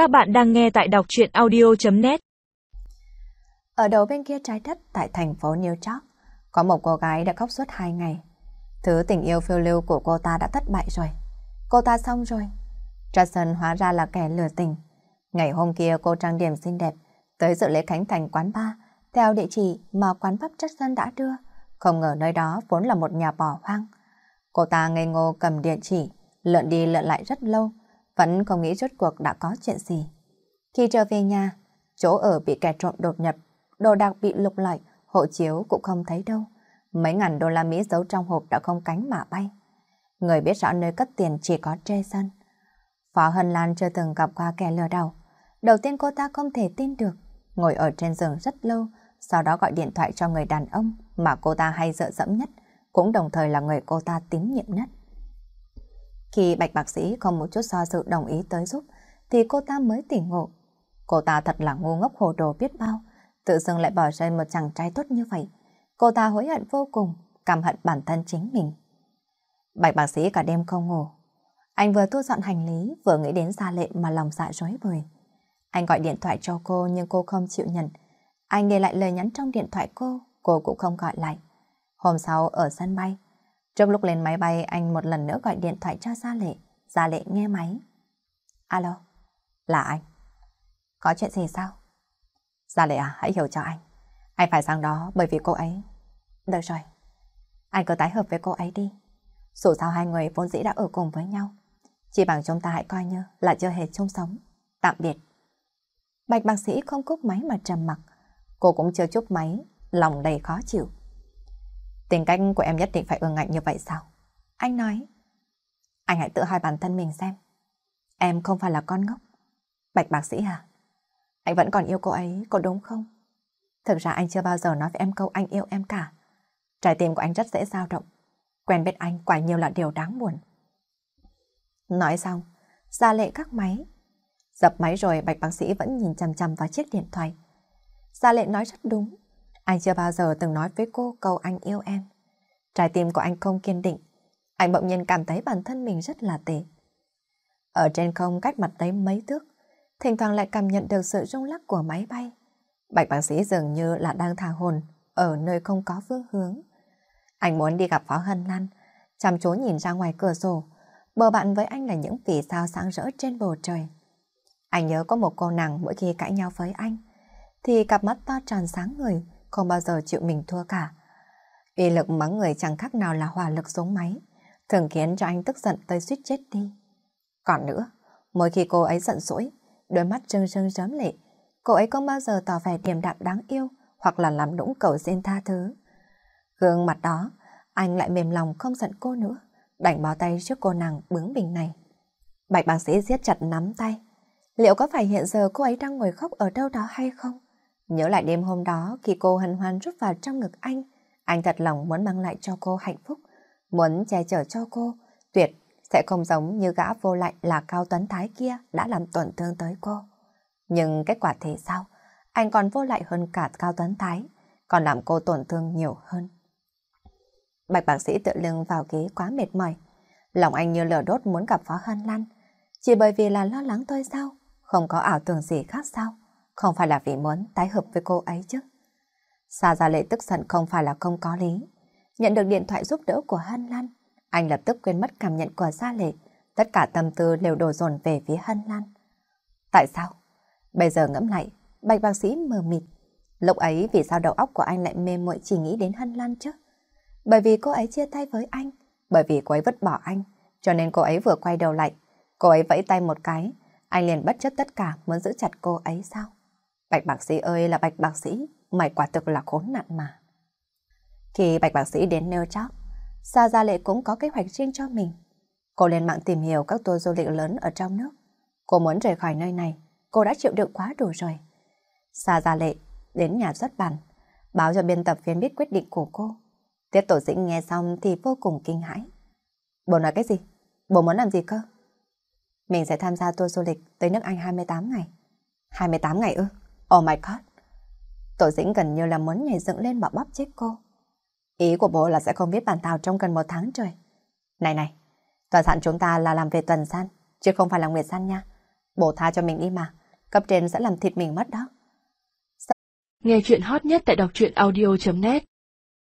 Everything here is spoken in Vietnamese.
Các bạn đang nghe tại đọc chuyện audio.net Ở đầu bên kia trái đất tại thành phố New York, có một cô gái đã khóc suốt hai ngày. Thứ tình yêu phiêu lưu của cô ta đã thất bại rồi. Cô ta xong rồi. jackson hóa ra là kẻ lừa tình. Ngày hôm kia cô trang điểm xinh đẹp, tới dự lễ khánh thành quán bar, theo địa chỉ mà quán pub Jackson đã đưa. Không ngờ nơi đó vốn là một nhà bỏ hoang. Cô ta ngây ngô cầm địa chỉ, lượn đi lượn lại rất lâu, vẫn không nghĩ rốt cuộc đã có chuyện gì. Khi trở về nhà, chỗ ở bị kẻ trộm đột nhập, đồ đạc bị lục lại, hộ chiếu cũng không thấy đâu. Mấy ngàn đô la Mỹ giấu trong hộp đã không cánh mà bay. Người biết rõ nơi cất tiền chỉ có Jason. Phó Hân Lan chưa từng gặp qua kẻ lừa đảo. Đầu tiên cô ta không thể tin được. Ngồi ở trên giường rất lâu, sau đó gọi điện thoại cho người đàn ông mà cô ta hay dựa dẫm nhất, cũng đồng thời là người cô ta tín nhiệm nhất. Khi bạch bác sĩ không một chút do dự đồng ý tới giúp, thì cô ta mới tỉnh ngộ. Cô ta thật là ngu ngốc hồ đồ biết bao, tự dưng lại bỏ rơi một chàng trai tốt như vậy. Cô ta hối hận vô cùng, cảm hận bản thân chính mình. Bạch bác sĩ cả đêm không ngủ. Anh vừa thu dọn hành lý, vừa nghĩ đến xa Lệ mà lòng dạ rối bời. Anh gọi điện thoại cho cô nhưng cô không chịu nhận. Anh để lại lời nhắn trong điện thoại cô, cô cũng không gọi lại. Hôm sau ở sân bay, trong lúc lên máy bay anh một lần nữa gọi điện thoại cho Gia Lệ. Gia Lệ nghe máy. Alo, là anh. Có chuyện gì sao? Gia Lệ à, hãy hiểu cho anh. Anh phải sang đó bởi vì cô ấy... Được rồi, anh cứ tái hợp với cô ấy đi. Dù sao hai người vốn dĩ đã ở cùng với nhau. Chỉ bằng chúng ta hãy coi như là chưa hề chung sống. Tạm biệt. Bạch bác sĩ không cúp máy mà trầm mặc. Cô cũng chưa chúc máy, lòng đầy khó chịu. Tính cách của em nhất định phải ương ngạnh như vậy sao? Anh nói. Anh hãy tự hỏi bản thân mình xem. Em không phải là con ngốc. Bạch bác sĩ à? Anh vẫn còn yêu cô ấy, có đúng không? Thực ra anh chưa bao giờ nói với em câu anh yêu em cả. Trái tim của anh rất dễ dao động. Quen biết anh quả nhiều là điều đáng buồn. Nói xong, ra lệ các máy. Dập máy rồi bạch bác sĩ vẫn nhìn chằm chằm vào chiếc điện thoại. Gia lệ nói rất đúng. Anh chưa bao giờ từng nói với cô câu anh yêu em. Trái tim của anh không kiên định. Anh bỗng nhiên cảm thấy bản thân mình rất là tệ. Ở trên không cách mặt đấy mấy thước, thỉnh thoảng lại cảm nhận được sự rung lắc của máy bay. Bạch bác sĩ dường như là đang thả hồn ở nơi không có phương hướng. Anh muốn đi gặp Phó Hân Lan, chăm chú nhìn ra ngoài cửa sổ. Bờ bạn với anh là những vì sao sáng rỡ trên bầu trời. Anh nhớ có một cô nàng mỗi khi cãi nhau với anh, thì cặp mắt to tròn sáng người, không bao giờ chịu mình thua cả. Uy lực mắng người chẳng khác nào là hỏa lực súng máy, thường khiến cho anh tức giận tới suýt chết đi. Còn nữa, mỗi khi cô ấy giận dỗi, đôi mắt trưng trưng rớm lệ, cô ấy không bao giờ tỏ vẻ điềm đạm đáng yêu hoặc là làm nũng cầu xin tha thứ. Gương mặt đó, anh lại mềm lòng không giận cô nữa, đành bó tay trước cô nàng bướng bỉnh này. Bạch bác sĩ siết chặt nắm tay. Liệu có phải hiện giờ cô ấy đang ngồi khóc ở đâu đó hay không? Nhớ lại đêm hôm đó khi cô hân hoan rút vào trong ngực anh, anh thật lòng muốn mang lại cho cô hạnh phúc, muốn che chở cho cô, tuyệt sẽ không giống như gã vô lại là Cao Tuấn Thái kia đã làm tổn thương tới cô. Nhưng kết quả thế sao? Anh còn vô lại hơn cả Cao Tuấn Thái, còn làm cô tổn thương nhiều hơn. Bạch bác sĩ tự lưng vào ghế quá mệt mỏi. Lòng anh như lửa đốt muốn gặp Phó Hân Lan. Chỉ bởi vì là lo lắng tôi sao? Không có ảo tưởng gì khác sao? Không phải là vì muốn tái hợp với cô ấy chứ. Sa Gia Lệ tức giận không phải là không có lý. Nhận được điện thoại giúp đỡ của Hân Lan, anh lập tức quên mất cảm nhận của Gia Lệ. Tất cả tâm tư đều đổ dồn về phía Hân Lan. Tại sao? Bây giờ ngẫm lại, bạch bác sĩ mờ mịt. Lúc ấy vì sao đầu óc của anh lại mê muội chỉ nghĩ đến Hân Lan chứ? Bởi vì cô ấy chia tay với anh, bởi vì cô ấy vứt bỏ anh, cho nên cô ấy vừa quay đầu lại. Cô ấy vẫy tay một cái, anh liền bất chấp tất cả muốn giữ chặt cô ấy sao? Bạch bác sĩ ơi là bạch bác sĩ, mày quả thực là khốn nạn mà. Khi bạch bác sĩ đến New York, Sa Gia Lệ cũng có kế hoạch riêng cho mình. Cô lên mạng tìm hiểu các tour du lịch lớn ở trong nước. Cô muốn rời khỏi nơi này, cô đã chịu đựng quá đủ rồi. Sa Gia Lệ đến nhà xuất bản, báo cho biên tập viên biết quyết định của cô. Tiết tổ dĩnh nghe xong thì vô cùng kinh hãi. Bố nói cái gì? Bố muốn làm gì cơ? Mình sẽ tham gia tour du lịch tới nước Anh 28 ngày. 28 ngày ư? Oh my god. Tổ dĩnh gần như là muốn nhảy dựng lên mà bóp chết cô. Ý của bố là sẽ không biết bản thảo trong gần một tháng trời. Này này, toàn sản chúng ta là làm về tuần san, chứ không phải là nguyệt san nha. Bố tha cho mình đi mà. Cấp trên sẽ làm thịt mình mất đó. Nghe chuyện hot nhất tại đọc truyện audio.net